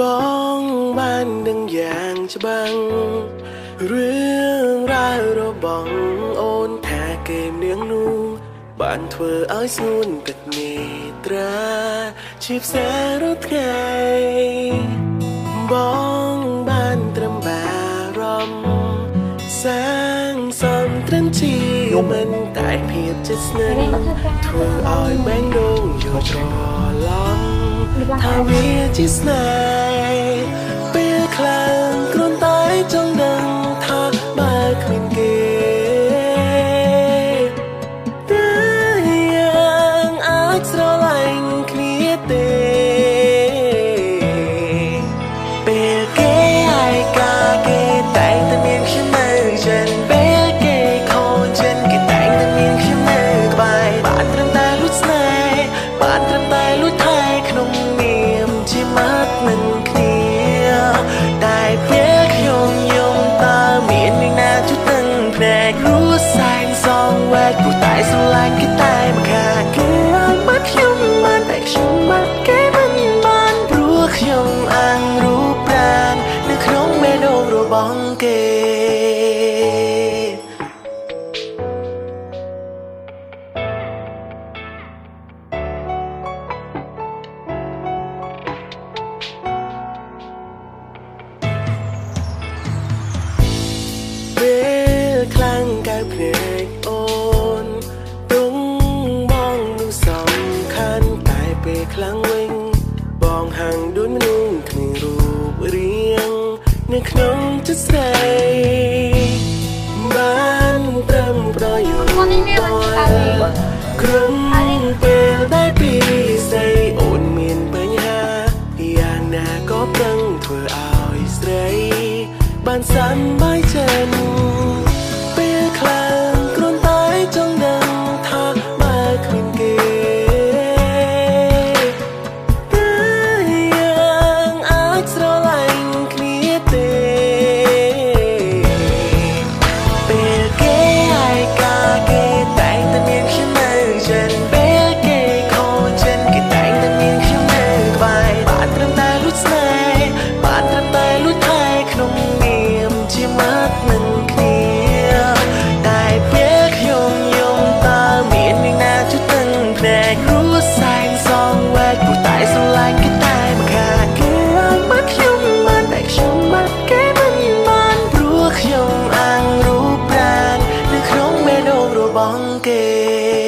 បងបានដឹងយ៉ាងច្បាស់រឿងរ៉ាវរបស់អូនថាគេមនាងនោះបានធ្វើឲ្យស្ងួនទឹកនេត្រាជាផ្សាររត់ថ្ងៃបងបានត្រឹមបារម្ភសាងសំត្រឹមជីមិនតែភាពជិតស្និទ្ធធ្វើឲ្យបែងដងយល់ច្រឡំថាវាជាស្នេហ៍ របស់គេពេលខ្លាំងកៅភ្នែកអូនទងបងនោះសំខាន់តែពេលខ្លាំងវិញបងហាំងដូចមនុស្សគ្មានរូបរាងនៅក្នុង ចិត្ត្រឹមតែលួចស្នេហ៍បានត្រឹមតែលួចថែក្នុងនាមជាមាត់នឹងគ្នាតែពេលខ្ញុំយំតើមានអ្នកណាជួយតឹងភ្នែករួសែងសងវែកព្រោះតែស្រឡាញ់គេតែម្ខាងគេឲ្យបាត់ខ្ញុំបានតែខ្ញុំបាត់គេមិនបានព្រោះខ្ញុំអាងរូបប្រាណនៅក្នុងបេះដូងរបស់គេ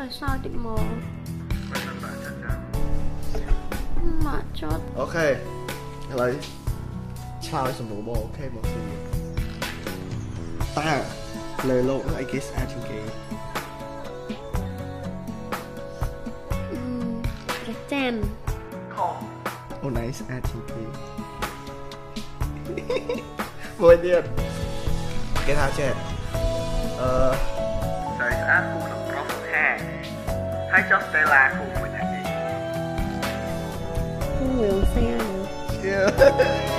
rồi sao chị mờ mà chốt. Ok lấy chào sầm bố bố ok một gì ta lời lộ lại cái xa trên cái ព្រះចានខអូនឯងស្អាតជាងគេមួយទៀតគេថាចេះអឺ ហើយចុះស្តេឡាគូមួយណាគេគូរឿងសែន Yeah.